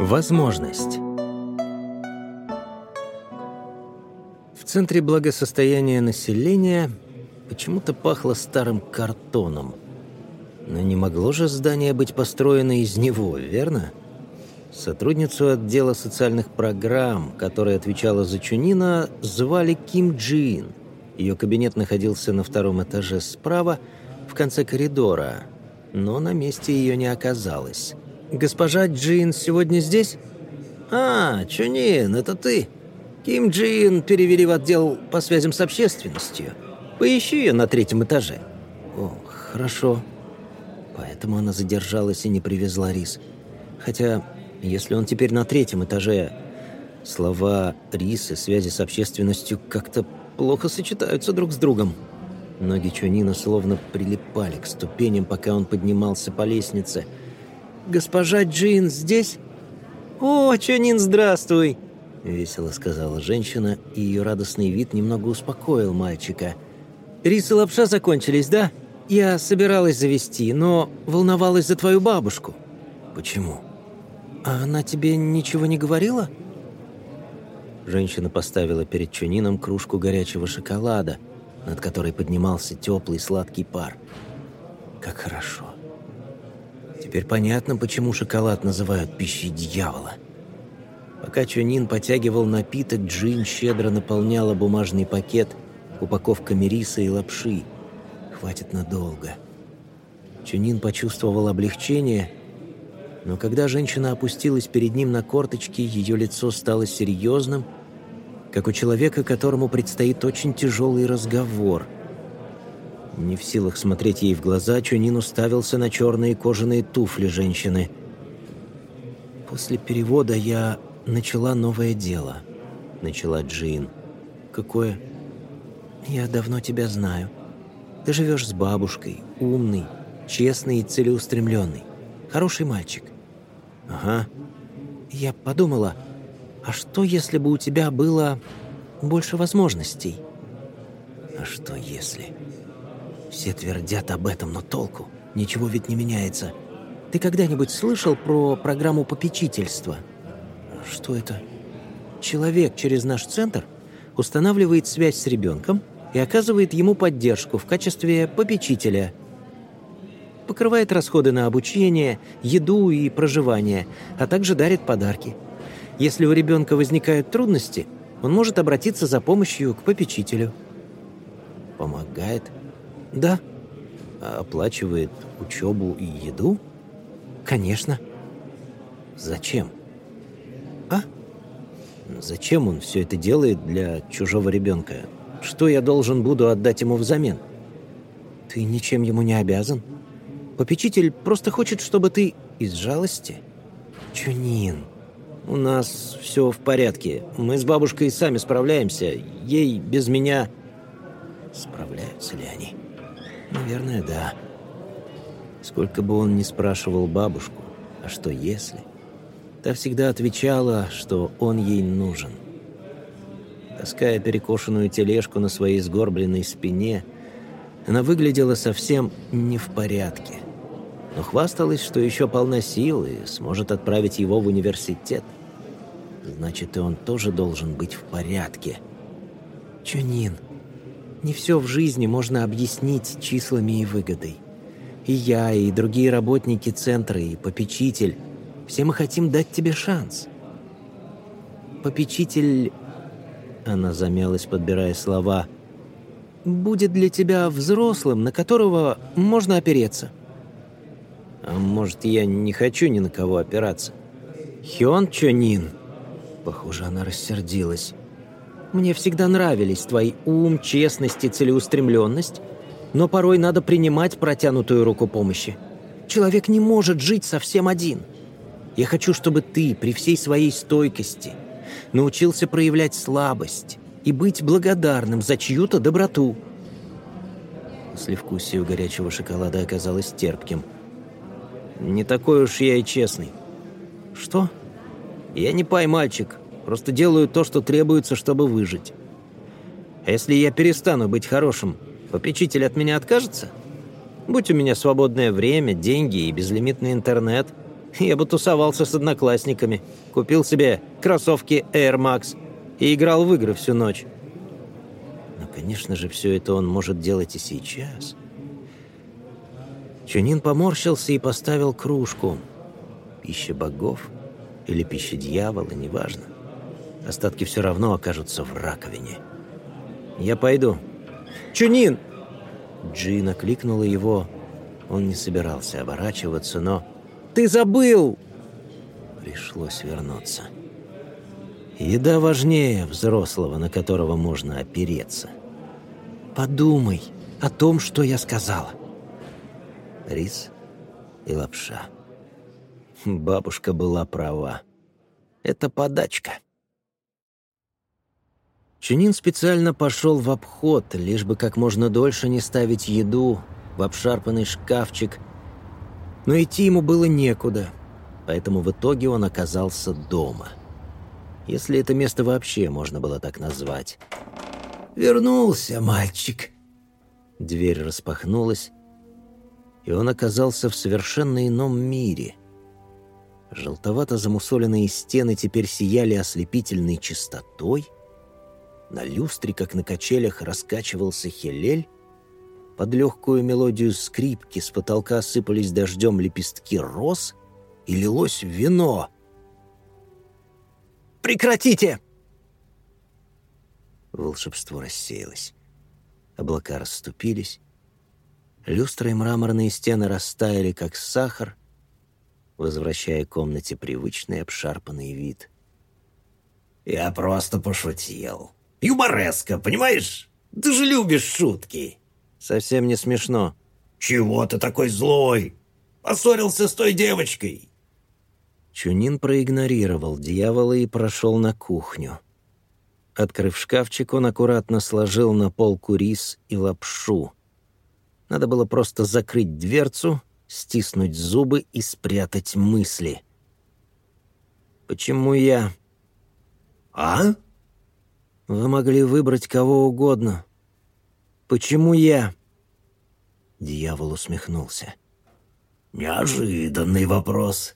Возможность. В центре благосостояния населения почему-то пахло старым картоном. Но не могло же здание быть построено из него, верно? Сотрудницу отдела социальных программ, которая отвечала за Чунина, звали Ким Джин. Ее кабинет находился на втором этаже справа, в конце коридора, но на месте ее не оказалось. «Госпожа Джин сегодня здесь?» «А, Чунин, это ты?» Ким Джин перевели в отдел по связям с общественностью. Поищи ее на третьем этаже». «О, хорошо». Поэтому она задержалась и не привезла рис. Хотя, если он теперь на третьем этаже, слова «рис» и связи с общественностью как-то плохо сочетаются друг с другом. Ноги Чунина словно прилипали к ступеням, пока он поднимался по лестнице – «Госпожа Джин здесь?» «О, Чонин, здравствуй!» — весело сказала женщина, и ее радостный вид немного успокоил мальчика. «Рис и лапша закончились, да? Я собиралась завести, но волновалась за твою бабушку». «Почему?» «А она тебе ничего не говорила?» Женщина поставила перед Чунином кружку горячего шоколада, над которой поднимался теплый сладкий пар. «Как хорошо!» Теперь понятно, почему шоколад называют пищей дьявола. Пока Чунин потягивал напиток, Джин щедро наполняла бумажный пакет упаковками риса и лапши. Хватит надолго. Чунин почувствовал облегчение, но когда женщина опустилась перед ним на корточки, ее лицо стало серьезным, как у человека, которому предстоит очень тяжелый разговор – не в силах смотреть ей в глаза, Чунин уставился на черные кожаные туфли женщины. «После перевода я начала новое дело», — начала Джин. «Какое?» «Я давно тебя знаю. Ты живешь с бабушкой, умный, честный и целеустремленный. Хороший мальчик». «Ага». «Я подумала, а что, если бы у тебя было больше возможностей?» «А что, если...» Все твердят об этом, но толку? Ничего ведь не меняется. Ты когда-нибудь слышал про программу попечительства? Что это? Человек через наш центр устанавливает связь с ребенком и оказывает ему поддержку в качестве попечителя. Покрывает расходы на обучение, еду и проживание, а также дарит подарки. Если у ребенка возникают трудности, он может обратиться за помощью к попечителю. Помогает? Да. А оплачивает учебу и еду? Конечно. Зачем? А? Зачем он все это делает для чужого ребенка? Что я должен буду отдать ему взамен? Ты ничем ему не обязан. Попечитель просто хочет, чтобы ты из жалости. Чунин, у нас все в порядке. Мы с бабушкой сами справляемся. Ей без меня... Справляются ли они? Наверное, да. Сколько бы он ни спрашивал бабушку, а что если? Та всегда отвечала, что он ей нужен. Таская перекошенную тележку на своей сгорбленной спине, она выглядела совсем не в порядке. Но хвасталась, что еще полна сил и сможет отправить его в университет. Значит, и он тоже должен быть в порядке. «Чунин», не все в жизни можно объяснить числами и выгодой. И я, и другие работники центра, и попечитель. Все мы хотим дать тебе шанс. Попечитель... Она замялась, подбирая слова. «Будет для тебя взрослым, на которого можно опереться». «А может, я не хочу ни на кого опираться?» «Хён Чонин?» Похоже, она рассердилась. Мне всегда нравились твой ум, честность и целеустремленность, но порой надо принимать протянутую руку помощи. Человек не может жить совсем один. Я хочу, чтобы ты при всей своей стойкости научился проявлять слабость и быть благодарным за чью-то доброту. Послевкусие у горячего шоколада оказалось терпким. Не такой уж я и честный. Что? Я не пай мальчик, Просто делаю то, что требуется, чтобы выжить. А если я перестану быть хорошим, попечитель от меня откажется? Будь у меня свободное время, деньги и безлимитный интернет, Я бы тусовался с одноклассниками, купил себе кроссовки Air Max и играл в игры всю ночь. Но, конечно же, все это он может делать и сейчас. Чунин поморщился и поставил кружку. Пища богов или пища дьявола, неважно. Остатки все равно окажутся в раковине. «Я пойду». «Чунин!» Джин окликнула его. Он не собирался оборачиваться, но... «Ты забыл!» Пришлось вернуться. Еда важнее взрослого, на которого можно опереться. Подумай о том, что я сказала. Рис и лапша. Бабушка была права. Это подачка. Чунин специально пошел в обход, лишь бы как можно дольше не ставить еду в обшарпанный шкафчик. Но идти ему было некуда, поэтому в итоге он оказался дома. Если это место вообще можно было так назвать. «Вернулся, мальчик!» Дверь распахнулась, и он оказался в совершенно ином мире. Желтовато-замусоленные стены теперь сияли ослепительной чистотой — на люстре, как на качелях, раскачивался хелель. Под легкую мелодию скрипки с потолка сыпались дождем лепестки роз и лилось вино. «Прекратите!» Волшебство рассеялось. Облака расступились. Люстры и мраморные стены растаяли, как сахар, возвращая комнате привычный обшарпанный вид. «Я просто пошутил», Юмореска, понимаешь? Ты же любишь шутки». «Совсем не смешно». «Чего ты такой злой? Поссорился с той девочкой». Чунин проигнорировал дьявола и прошел на кухню. Открыв шкафчик, он аккуратно сложил на полку рис и лапшу. Надо было просто закрыть дверцу, стиснуть зубы и спрятать мысли. «Почему я?» «А?» Вы могли выбрать кого угодно. Почему я?» Дьявол усмехнулся. «Неожиданный вопрос.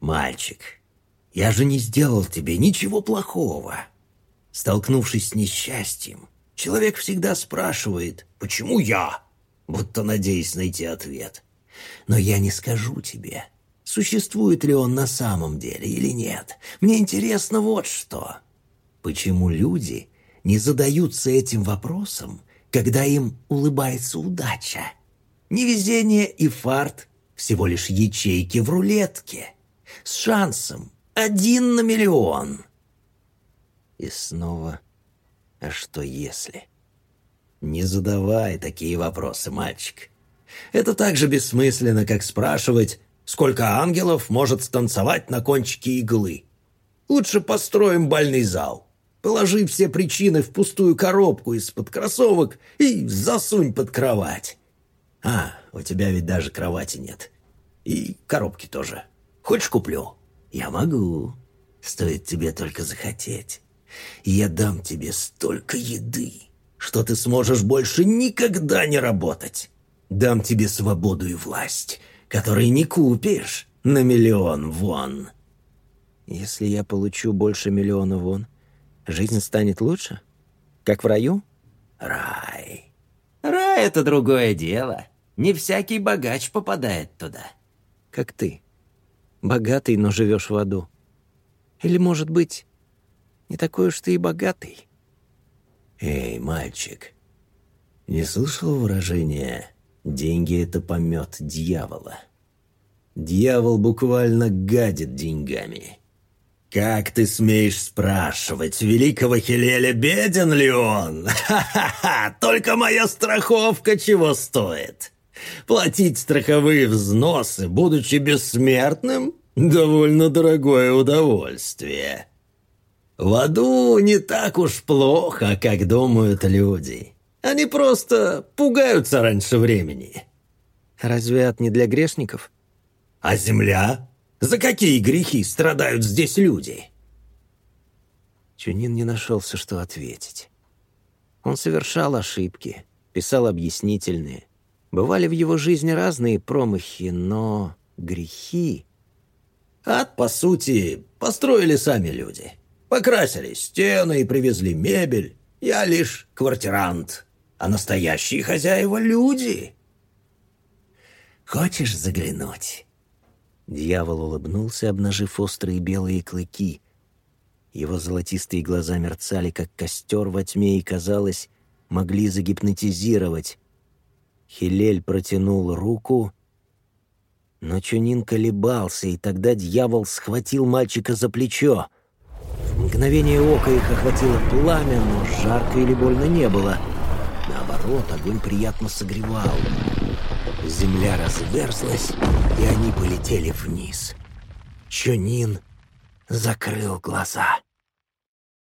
Мальчик, я же не сделал тебе ничего плохого. Столкнувшись с несчастьем, человек всегда спрашивает, почему я, будто надеясь найти ответ. Но я не скажу тебе, существует ли он на самом деле или нет. Мне интересно вот что. Почему люди не задаются этим вопросом, когда им улыбается удача? Невезение и фарт – всего лишь ячейки в рулетке. С шансом один на миллион. И снова «А что если?» Не задавай такие вопросы, мальчик. Это так же бессмысленно, как спрашивать, сколько ангелов может станцевать на кончике иглы. Лучше построим бальный зал. Положи все причины в пустую коробку из-под кроссовок и засунь под кровать. А, у тебя ведь даже кровати нет. И коробки тоже. Хочешь куплю? Я могу. Стоит тебе только захотеть. Я дам тебе столько еды, что ты сможешь больше никогда не работать. Дам тебе свободу и власть, которые не купишь на миллион вон. Если я получу больше миллиона вон, Жизнь станет лучше? Как в раю? Рай. Рай — это другое дело. Не всякий богач попадает туда. Как ты. Богатый, но живешь в аду. Или, может быть, не такой уж ты и богатый. Эй, мальчик, не слышал выражения «деньги — это помет дьявола»? Дьявол буквально гадит деньгами. «Как ты смеешь спрашивать, великого Хилеля беден ли он? Ха-ха-ха! Только моя страховка чего стоит? Платить страховые взносы, будучи бессмертным, довольно дорогое удовольствие. В аду не так уж плохо, как думают люди. Они просто пугаются раньше времени». «Разве ад не для грешников?» «А земля?» За какие грехи страдают здесь люди?» Чунин не нашелся, что ответить. Он совершал ошибки, писал объяснительные. Бывали в его жизни разные промахи, но грехи... Ад, по сути, построили сами люди. Покрасили стены и привезли мебель. Я лишь квартирант, а настоящие хозяева — люди. Хочешь заглянуть?» Дьявол улыбнулся, обнажив острые белые клыки. Его золотистые глаза мерцали, как костер во тьме, и, казалось, могли загипнотизировать. Хилель протянул руку, но Чунин колебался, и тогда дьявол схватил мальчика за плечо. В мгновение ока их охватило пламя, но жарко или больно не было. Наоборот, огонь приятно согревал. Земля разверзлась, и они полетели вниз. Чунин закрыл глаза.